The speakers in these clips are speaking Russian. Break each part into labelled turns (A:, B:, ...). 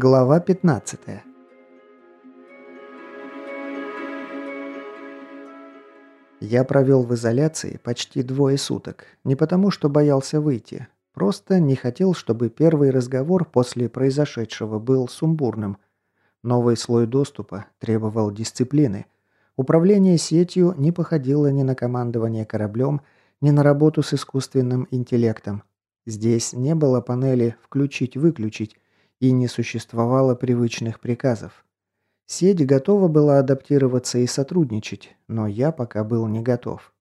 A: Глава 15 Я провел в изоляции почти двое суток. Не потому, что боялся выйти. Просто не хотел, чтобы первый разговор после произошедшего был сумбурным. Новый слой доступа требовал дисциплины. Управление сетью не походило ни на командование кораблем, ни на работу с искусственным интеллектом. Здесь не было панели «включить-выключить», и не существовало привычных приказов. Сеть готова была адаптироваться и сотрудничать, но я пока был не готов.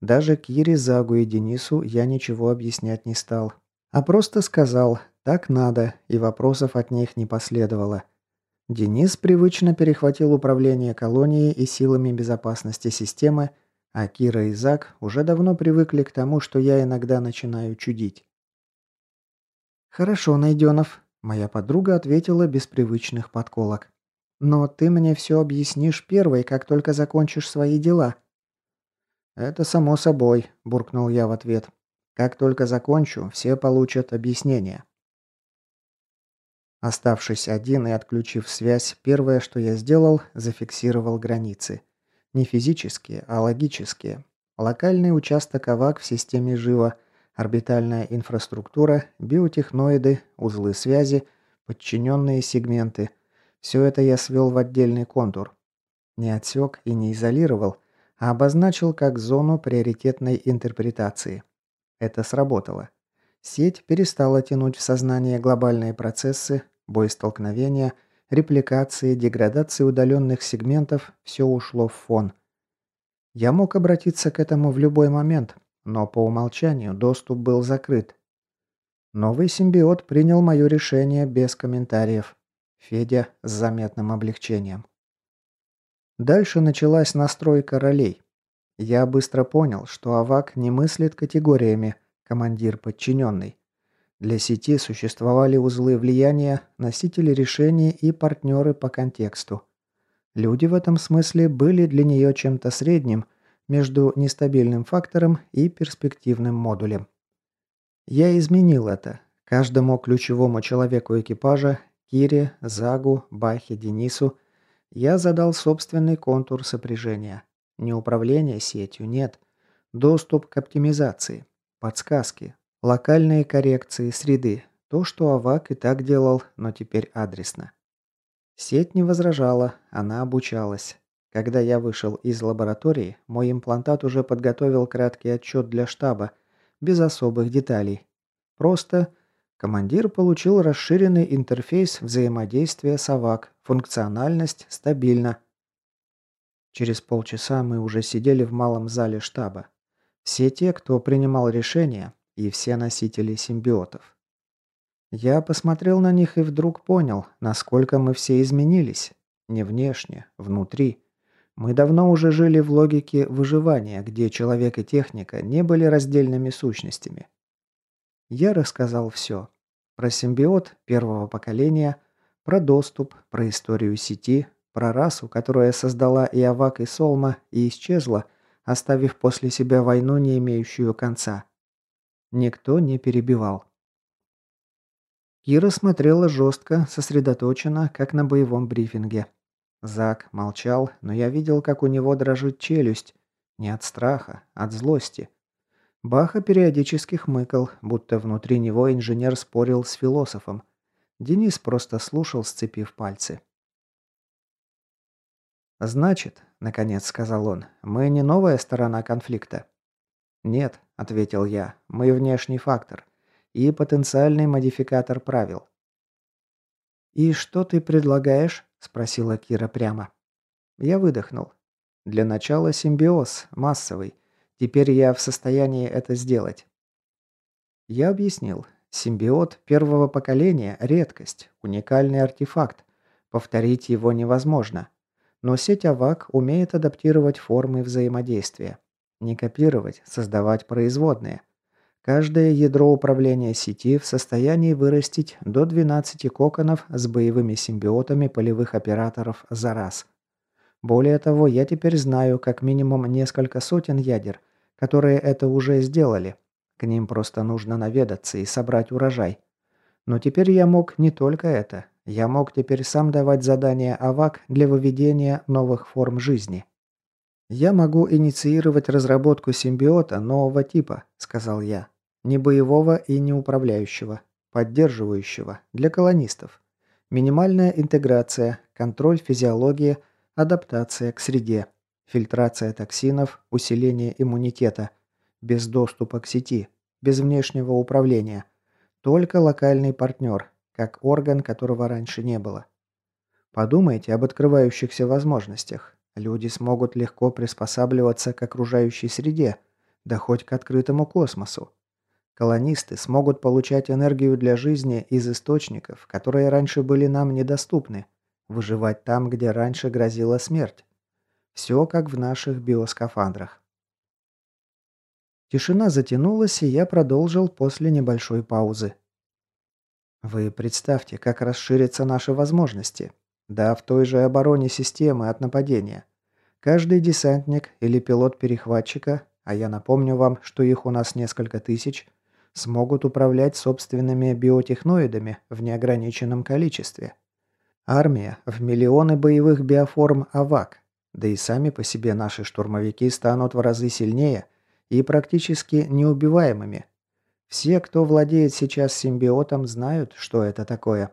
A: Даже Кире, Загу и Денису я ничего объяснять не стал, а просто сказал «так надо», и вопросов от них не последовало. Денис привычно перехватил управление колонией и силами безопасности системы, а Кира и Зак уже давно привыкли к тому, что я иногда начинаю чудить. «Хорошо, Найденов», Моя подруга ответила без привычных подколок. «Но ты мне все объяснишь первой, как только закончишь свои дела». «Это само собой», – буркнул я в ответ. «Как только закончу, все получат объяснение». Оставшись один и отключив связь, первое, что я сделал, зафиксировал границы. Не физические, а логические. Локальный участок АВАК в системе ЖИВа – орбитальная инфраструктура, биотехноиды, узлы связи, подчиненные сегменты. Все это я свел в отдельный контур. Не отсек и не изолировал, а обозначил как зону приоритетной интерпретации. Это сработало. Сеть перестала тянуть в сознание глобальные процессы, боестолкновения, репликации, деградации удаленных сегментов, все ушло в фон. Я мог обратиться к этому в любой момент, но по умолчанию доступ был закрыт. Новый симбиот принял мое решение без комментариев. Федя с заметным облегчением. Дальше началась настройка ролей. Я быстро понял, что АВАК не мыслит категориями «командир-подчиненный». Для сети существовали узлы влияния, носители решений и партнеры по контексту. Люди в этом смысле были для нее чем-то средним – между нестабильным фактором и перспективным модулем. Я изменил это. Каждому ключевому человеку экипажа, Кире, Загу, Бахе, Денису, я задал собственный контур сопряжения. Не управление сетью, нет. Доступ к оптимизации, подсказки, локальные коррекции среды. То, что Авак и так делал, но теперь адресно. Сеть не возражала, она обучалась. Когда я вышел из лаборатории, мой имплантат уже подготовил краткий отчет для штаба, без особых деталей. Просто командир получил расширенный интерфейс взаимодействия с АВАК, функциональность стабильна. Через полчаса мы уже сидели в малом зале штаба. Все те, кто принимал решения, и все носители симбиотов. Я посмотрел на них и вдруг понял, насколько мы все изменились. Не внешне, внутри. Мы давно уже жили в логике выживания, где человек и техника не были раздельными сущностями. Я рассказал все. Про симбиот первого поколения, про доступ, про историю сети, про расу, которая создала и Авак, и Солма, и исчезла, оставив после себя войну, не имеющую конца. Никто не перебивал. Кира смотрела жестко, сосредоточенно, как на боевом брифинге. Зак молчал, но я видел, как у него дрожит челюсть. Не от страха, от злости. Баха периодически хмыкал, будто внутри него инженер спорил с философом. Денис просто слушал, сцепив пальцы. «Значит», — наконец сказал он, — «мы не новая сторона конфликта». «Нет», — ответил я, — «мы внешний фактор и потенциальный модификатор правил». «И что ты предлагаешь?» – спросила Кира прямо. Я выдохнул. Для начала симбиоз, массовый. Теперь я в состоянии это сделать. Я объяснил. Симбиот первого поколения – редкость, уникальный артефакт. Повторить его невозможно. Но сеть АВАК умеет адаптировать формы взаимодействия. Не копировать, создавать производные. Каждое ядро управления сети в состоянии вырастить до 12 коконов с боевыми симбиотами полевых операторов за раз. Более того, я теперь знаю как минимум несколько сотен ядер, которые это уже сделали. К ним просто нужно наведаться и собрать урожай. Но теперь я мог не только это. Я мог теперь сам давать задания АВАК для выведения новых форм жизни. «Я могу инициировать разработку симбиота нового типа», – сказал я. «Не боевого и не управляющего. Поддерживающего. Для колонистов. Минимальная интеграция, контроль физиологии, адаптация к среде, фильтрация токсинов, усиление иммунитета. Без доступа к сети. Без внешнего управления. Только локальный партнер, как орган, которого раньше не было. Подумайте об открывающихся возможностях. Люди смогут легко приспосабливаться к окружающей среде, да хоть к открытому космосу. Колонисты смогут получать энергию для жизни из источников, которые раньше были нам недоступны, выживать там, где раньше грозила смерть. Все как в наших биоскафандрах. Тишина затянулась, и я продолжил после небольшой паузы. Вы представьте, как расширятся наши возможности. Да, в той же обороне системы от нападения. Каждый десантник или пилот перехватчика, а я напомню вам, что их у нас несколько тысяч, смогут управлять собственными биотехноидами в неограниченном количестве. Армия в миллионы боевых биоформ АВАК, да и сами по себе наши штурмовики станут в разы сильнее и практически неубиваемыми. Все, кто владеет сейчас симбиотом, знают, что это такое.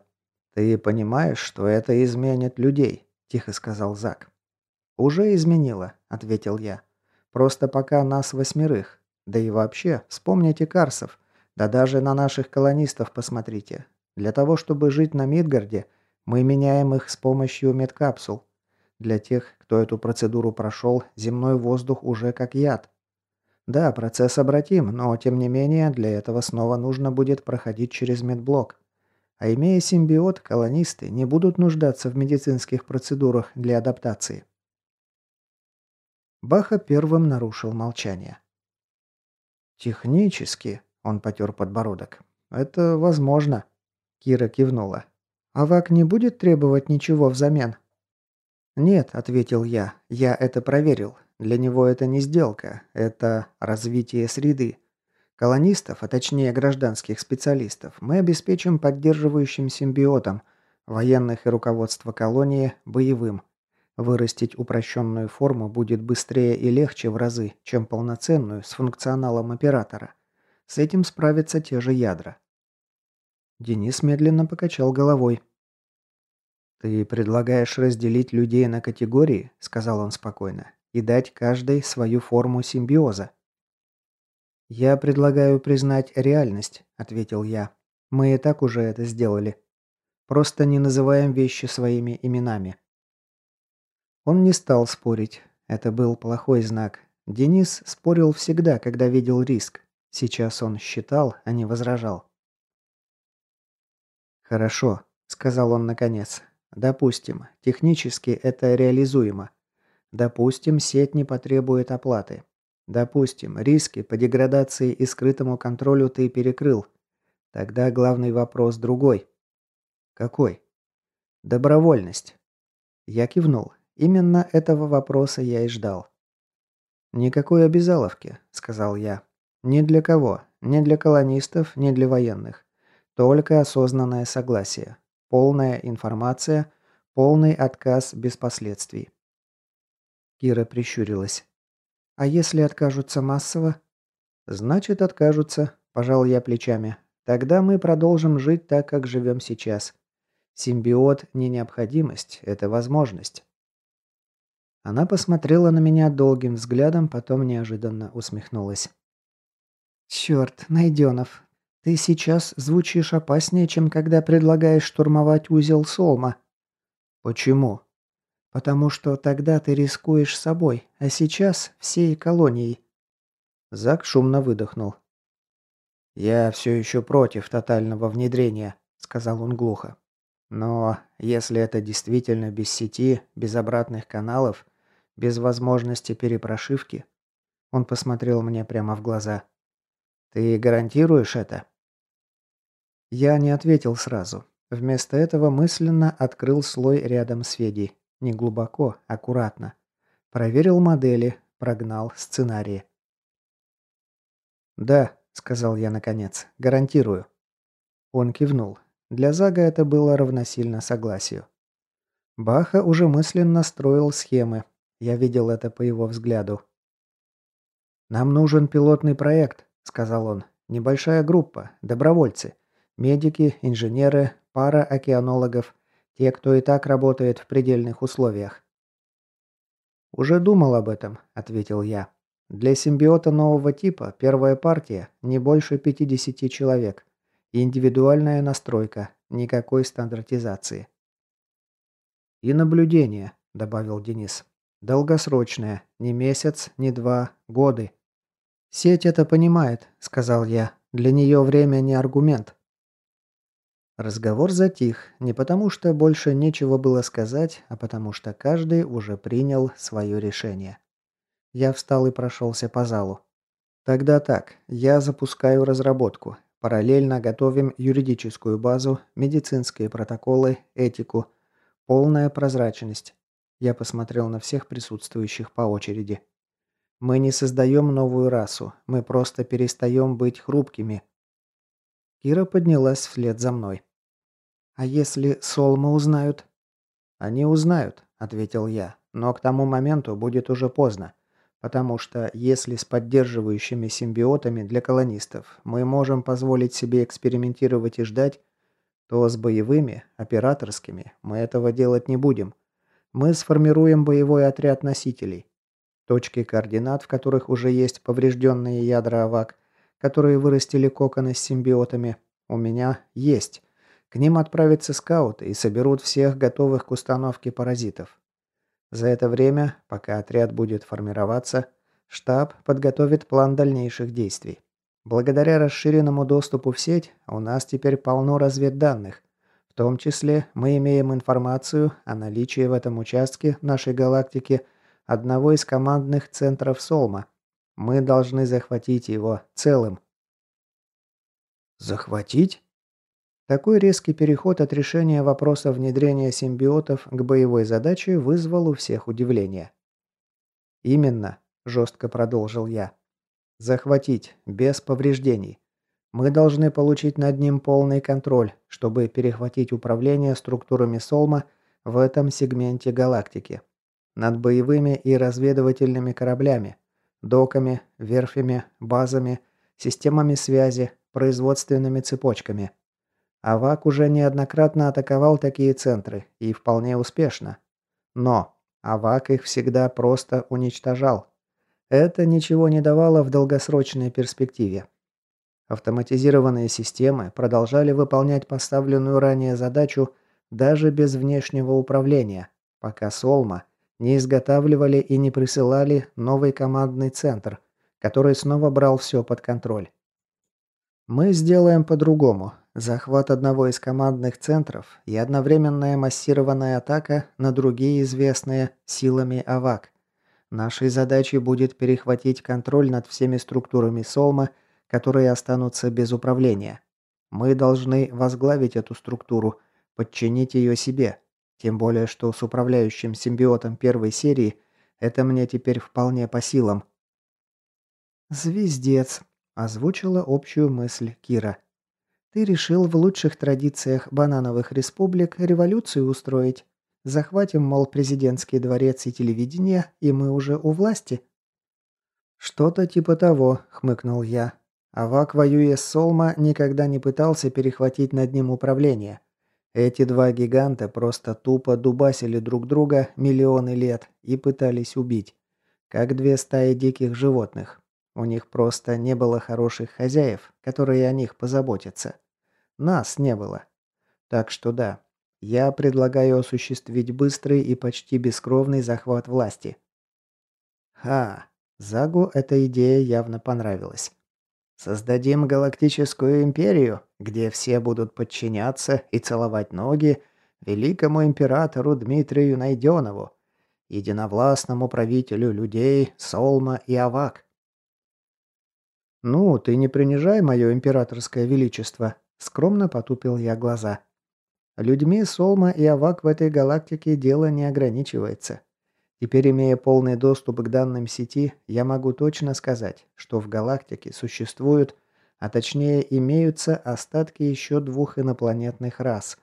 A: «Ты понимаешь, что это изменит людей?» – тихо сказал Зак. «Уже изменило», – ответил я. «Просто пока нас восьмерых. Да и вообще, вспомните Карсов. Да даже на наших колонистов посмотрите. Для того, чтобы жить на Мидгарде, мы меняем их с помощью медкапсул. Для тех, кто эту процедуру прошел, земной воздух уже как яд. Да, процесс обратим, но тем не менее для этого снова нужно будет проходить через медблок. А имея симбиот, колонисты не будут нуждаться в медицинских процедурах для адаптации. Баха первым нарушил молчание. «Технически», — он потер подбородок, — «это возможно». Кира кивнула. «Авак не будет требовать ничего взамен?» «Нет», — ответил я, — «я это проверил. Для него это не сделка, это развитие среды. Колонистов, а точнее гражданских специалистов, мы обеспечим поддерживающим симбиотом, военных и руководство колонии – боевым. Вырастить упрощенную форму будет быстрее и легче в разы, чем полноценную с функционалом оператора. С этим справятся те же ядра. Денис медленно покачал головой. «Ты предлагаешь разделить людей на категории?» – сказал он спокойно. «И дать каждой свою форму симбиоза. «Я предлагаю признать реальность», — ответил я. «Мы и так уже это сделали. Просто не называем вещи своими именами». Он не стал спорить. Это был плохой знак. Денис спорил всегда, когда видел риск. Сейчас он считал, а не возражал. «Хорошо», — сказал он наконец. «Допустим, технически это реализуемо. Допустим, сеть не потребует оплаты. Допустим, риски по деградации и скрытому контролю ты перекрыл. Тогда главный вопрос другой. Какой? Добровольность. Я кивнул. Именно этого вопроса я и ждал. «Никакой обязаловки», — сказал я. «Ни для кого. Ни для колонистов, ни для военных. Только осознанное согласие. Полная информация, полный отказ без последствий». Кира прищурилась. А если откажутся массово? Значит, откажутся, пожал я плечами. Тогда мы продолжим жить так, как живем сейчас. Симбиот не необходимость, это возможность. Она посмотрела на меня долгим взглядом, потом неожиданно усмехнулась. «Черт, Найденов, ты сейчас звучишь опаснее, чем когда предлагаешь штурмовать узел Солма». «Почему?» Потому что тогда ты рискуешь собой, а сейчас всей колонией. Зак шумно выдохнул. «Я все еще против тотального внедрения», — сказал он глухо. «Но если это действительно без сети, без обратных каналов, без возможности перепрошивки...» Он посмотрел мне прямо в глаза. «Ты гарантируешь это?» Я не ответил сразу. Вместо этого мысленно открыл слой рядом с Федей. Не глубоко, аккуратно. Проверил модели, прогнал сценарии. «Да», — сказал я наконец, — «гарантирую». Он кивнул. Для Зага это было равносильно согласию. Баха уже мысленно строил схемы. Я видел это по его взгляду. «Нам нужен пилотный проект», — сказал он. «Небольшая группа, добровольцы, медики, инженеры, пара океанологов, те, кто и так работает в предельных условиях». «Уже думал об этом», — ответил я. «Для симбиота нового типа первая партия не больше 50 человек. Индивидуальная настройка, никакой стандартизации». «И наблюдение», — добавил Денис. «Долгосрочное. Не месяц, не два, годы». «Сеть это понимает», — сказал я. «Для нее время не аргумент». Разговор затих, не потому что больше нечего было сказать, а потому что каждый уже принял свое решение. Я встал и прошелся по залу. Тогда так, я запускаю разработку. Параллельно готовим юридическую базу, медицинские протоколы, этику. Полная прозрачность. Я посмотрел на всех присутствующих по очереди. Мы не создаем новую расу, мы просто перестаем быть хрупкими. Кира поднялась вслед за мной. «А если Солмы узнают?» «Они узнают», — ответил я. «Но к тому моменту будет уже поздно. Потому что если с поддерживающими симбиотами для колонистов мы можем позволить себе экспериментировать и ждать, то с боевыми, операторскими, мы этого делать не будем. Мы сформируем боевой отряд носителей. Точки координат, в которых уже есть поврежденные ядра АВАК, которые вырастили коконы с симбиотами, у меня есть. К ним отправятся скауты и соберут всех готовых к установке паразитов. За это время, пока отряд будет формироваться, штаб подготовит план дальнейших действий. Благодаря расширенному доступу в сеть у нас теперь полно разведданных. В том числе мы имеем информацию о наличии в этом участке нашей галактики одного из командных центров Солма. Мы должны захватить его целым. Захватить? Такой резкий переход от решения вопроса внедрения симбиотов к боевой задаче вызвал у всех удивление. «Именно», – жестко продолжил я. Захватить, без повреждений. Мы должны получить над ним полный контроль, чтобы перехватить управление структурами Солма в этом сегменте галактики. Над боевыми и разведывательными кораблями, доками, верфями, базами, системами связи, производственными цепочками. Авак уже неоднократно атаковал такие центры, и вполне успешно. Но Авак их всегда просто уничтожал. Это ничего не давало в долгосрочной перспективе. Автоматизированные системы продолжали выполнять поставленную ранее задачу даже без внешнего управления, пока Солма не изготавливали и не присылали новый командный центр, который снова брал все под контроль. Мы сделаем по-другому. Захват одного из командных центров и одновременная массированная атака на другие известные силами АВАК. Нашей задачей будет перехватить контроль над всеми структурами Солма, которые останутся без управления. Мы должны возглавить эту структуру, подчинить ее себе. Тем более, что с управляющим симбиотом первой серии это мне теперь вполне по силам. «Звездец», – озвучила общую мысль Кира. «Ты решил в лучших традициях банановых республик революцию устроить. Захватим, мол, президентский дворец и телевидение, и мы уже у власти». «Что-то типа того», — хмыкнул я. Авак, воюя с Солма, никогда не пытался перехватить над ним управление. Эти два гиганта просто тупо дубасили друг друга миллионы лет и пытались убить. Как две стаи диких животных. У них просто не было хороших хозяев, которые о них позаботятся. Нас не было. Так что да, я предлагаю осуществить быстрый и почти бескровный захват власти. Ха, Загу эта идея явно понравилась. Создадим галактическую империю, где все будут подчиняться и целовать ноги великому императору Дмитрию Найденову, единовластному правителю людей Солма и Авак. «Ну, ты не принижай мое императорское величество», — скромно потупил я глаза. Людьми Солма и Авак в этой галактике дело не ограничивается. Теперь, имея полный доступ к данным сети, я могу точно сказать, что в галактике существуют А точнее, имеются остатки еще двух инопланетных рас.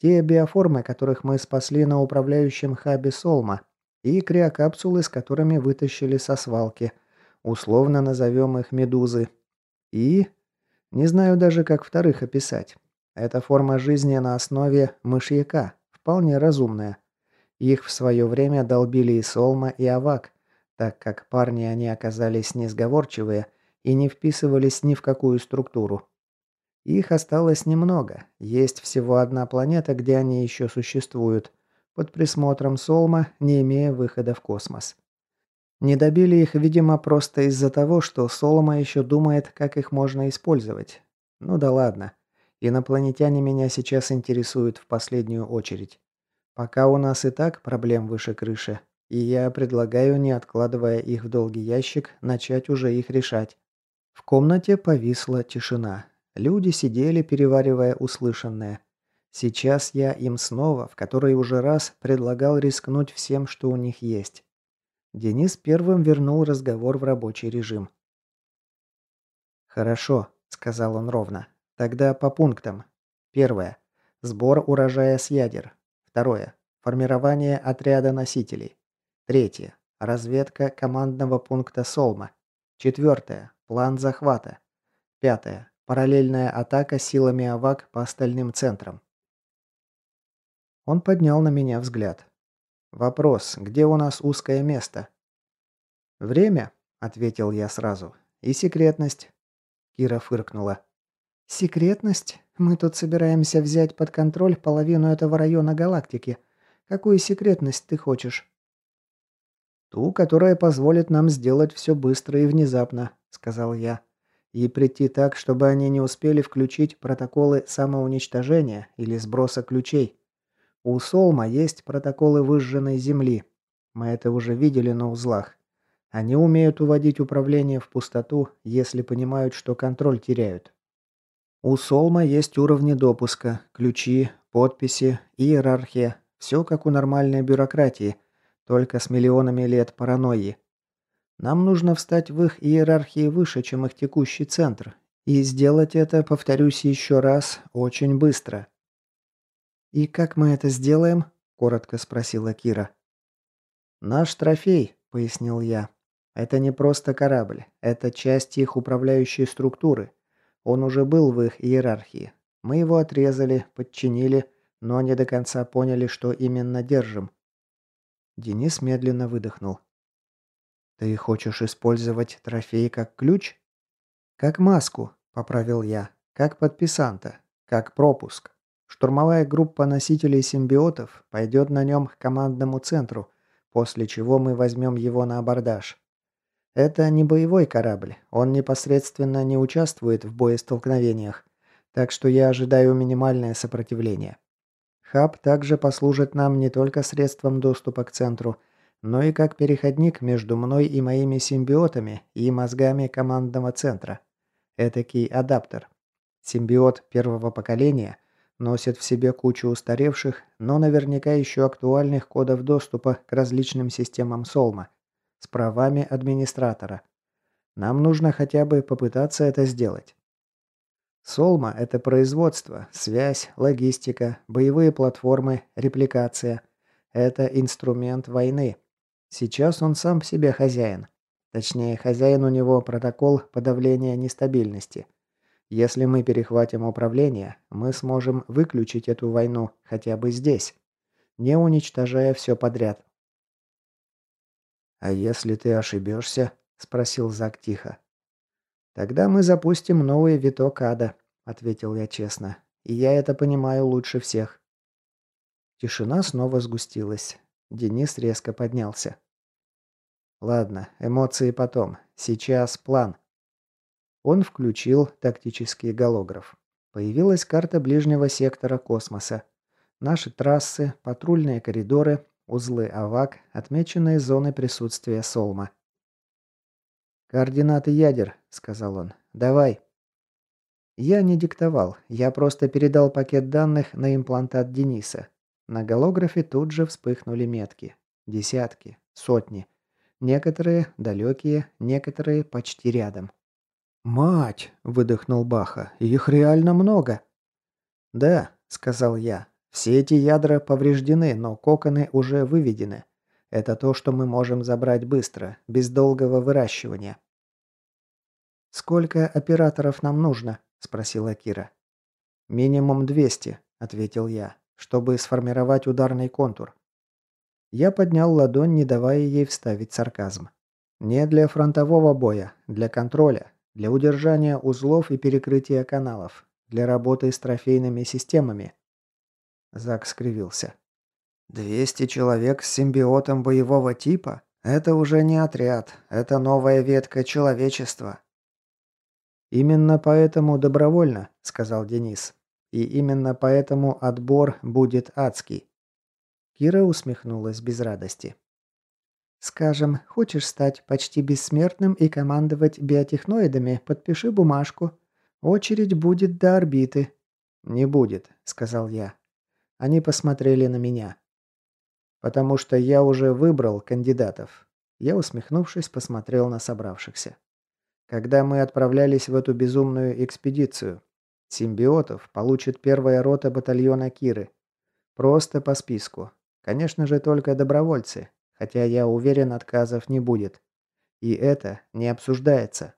A: Те биоформы, которых мы спасли на управляющем хабе Солма, и криокапсулы, с которыми вытащили со свалки. Условно назовем их медузы. И... Не знаю даже, как вторых описать. Это форма жизни на основе мышьяка, вполне разумная. Их в свое время долбили и Солма, и Авак, так как парни они оказались несговорчивые и не вписывались ни в какую структуру. Их осталось немного, есть всего одна планета, где они еще существуют, под присмотром Солма, не имея выхода в космос. Не добили их, видимо, просто из-за того, что Солома еще думает, как их можно использовать. Ну да ладно. Инопланетяне меня сейчас интересуют в последнюю очередь. Пока у нас и так проблем выше крыши, и я предлагаю, не откладывая их в долгий ящик, начать уже их решать. В комнате повисла тишина. Люди сидели, переваривая услышанное. Сейчас я им снова, в который уже раз, предлагал рискнуть всем, что у них есть. Денис первым вернул разговор в рабочий режим. «Хорошо», — сказал он ровно. «Тогда по пунктам. Первое. Сбор урожая с ядер. Второе. Формирование отряда носителей. Третье. Разведка командного пункта Солма. Четвертое. План захвата. Пятое. Параллельная атака силами АВАК по остальным центрам. Он поднял на меня взгляд. «Вопрос, где у нас узкое место?» «Время», — ответил я сразу. «И секретность». Кира фыркнула. «Секретность? Мы тут собираемся взять под контроль половину этого района галактики. Какую секретность ты хочешь?» «Ту, которая позволит нам сделать все быстро и внезапно», — сказал я. «И прийти так, чтобы они не успели включить протоколы самоуничтожения или сброса ключей. У Солма есть протоколы выжженной земли. Мы это уже видели на узлах. Они умеют уводить управление в пустоту, если понимают, что контроль теряют. У Солма есть уровни допуска, ключи, подписи, иерархия. Все как у нормальной бюрократии, только с миллионами лет паранойи. Нам нужно встать в их иерархии выше, чем их текущий центр. И сделать это, повторюсь еще раз, очень быстро. «И как мы это сделаем?» – коротко спросила Кира. «Наш трофей», – пояснил я. «Это не просто корабль. Это часть их управляющей структуры. Он уже был в их иерархии. Мы его отрезали, подчинили, но не до конца поняли, что именно держим». Денис медленно выдохнул. «Ты хочешь использовать трофей как ключ?» «Как маску», – поправил я. «Как подписанта. Как пропуск». Штурмовая группа носителей симбиотов пойдет на нем к командному центру, после чего мы возьмем его на абордаж. Это не боевой корабль, он непосредственно не участвует в боестолкновениях, так что я ожидаю минимальное сопротивление. Хаб также послужит нам не только средством доступа к центру, но и как переходник между мной и моими симбиотами и мозгами командного центра. Этакий адаптер. Симбиот первого поколения – Носит в себе кучу устаревших, но наверняка еще актуальных кодов доступа к различным системам Солма с правами администратора. Нам нужно хотя бы попытаться это сделать. Солма – это производство, связь, логистика, боевые платформы, репликация. Это инструмент войны. Сейчас он сам в себе хозяин. Точнее, хозяин у него протокол подавления нестабильности – если мы перехватим управление, мы сможем выключить эту войну хотя бы здесь, не уничтожая все подряд. «А если ты ошибешься?» – спросил Зак тихо. «Тогда мы запустим новый виток ада», – ответил я честно. «И я это понимаю лучше всех». Тишина снова сгустилась. Денис резко поднялся. «Ладно, эмоции потом. Сейчас план». Он включил тактический голограф. Появилась карта ближнего сектора космоса. Наши трассы, патрульные коридоры, узлы АВАК, отмеченные зоны присутствия Солма. «Координаты ядер», — сказал он. «Давай». Я не диктовал, я просто передал пакет данных на имплантат Дениса. На голографе тут же вспыхнули метки. Десятки, сотни. Некоторые далекие, некоторые почти рядом. «Мать!» – выдохнул Баха. «Их реально много!» «Да», – сказал я. «Все эти ядра повреждены, но коконы уже выведены. Это то, что мы можем забрать быстро, без долгого выращивания». «Сколько операторов нам нужно?» – спросила Кира. «Минимум 200», – ответил я, – «чтобы сформировать ударный контур». Я поднял ладонь, не давая ей вставить сарказм. «Не для фронтового боя, для контроля, для удержания узлов и перекрытия каналов, для работы с трофейными системами». Зак скривился. «Двести человек с симбиотом боевого типа? Это уже не отряд, это новая ветка человечества». «Именно поэтому добровольно», — сказал Денис. «И именно поэтому отбор будет адский». Кира усмехнулась без радости. Скажем, хочешь стать почти бессмертным и командовать биотехноидами, подпиши бумажку. Очередь будет до орбиты. Не будет, сказал я. Они посмотрели на меня. Потому что я уже выбрал кандидатов. Я, усмехнувшись, посмотрел на собравшихся. Когда мы отправлялись в эту безумную экспедицию, симбиотов получит первая рота батальона Киры. Просто по списку. Конечно же, только добровольцы, хотя я уверен, отказов не будет. И это не обсуждается.